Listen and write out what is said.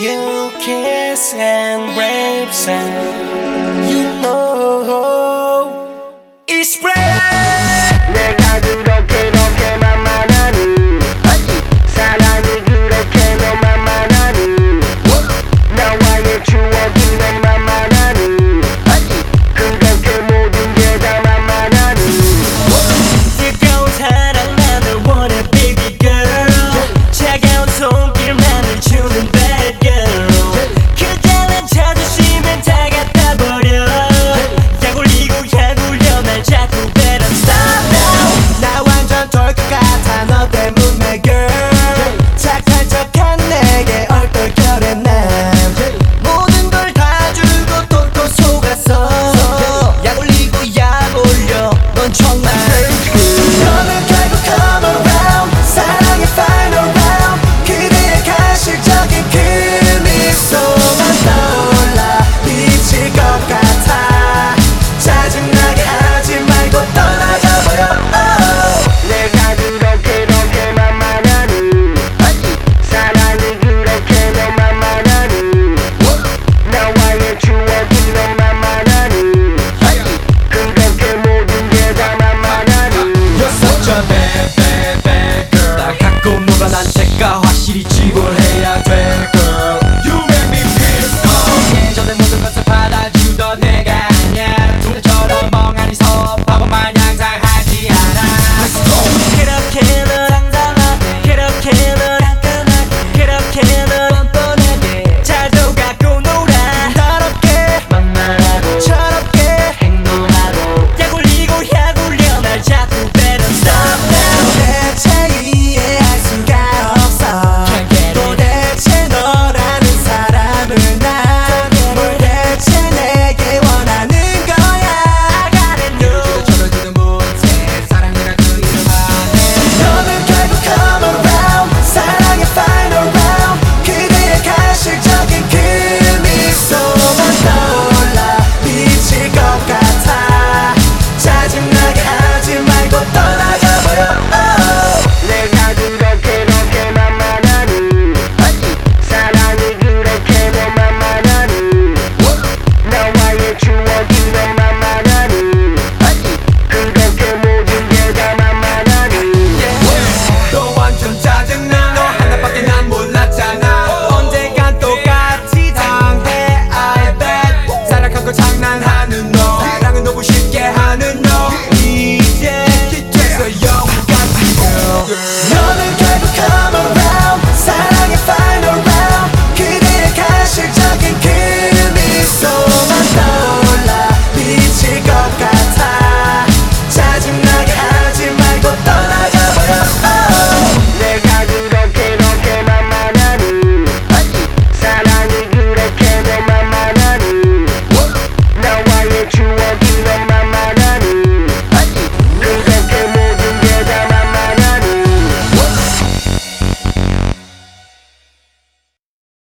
You kiss and rapes and get get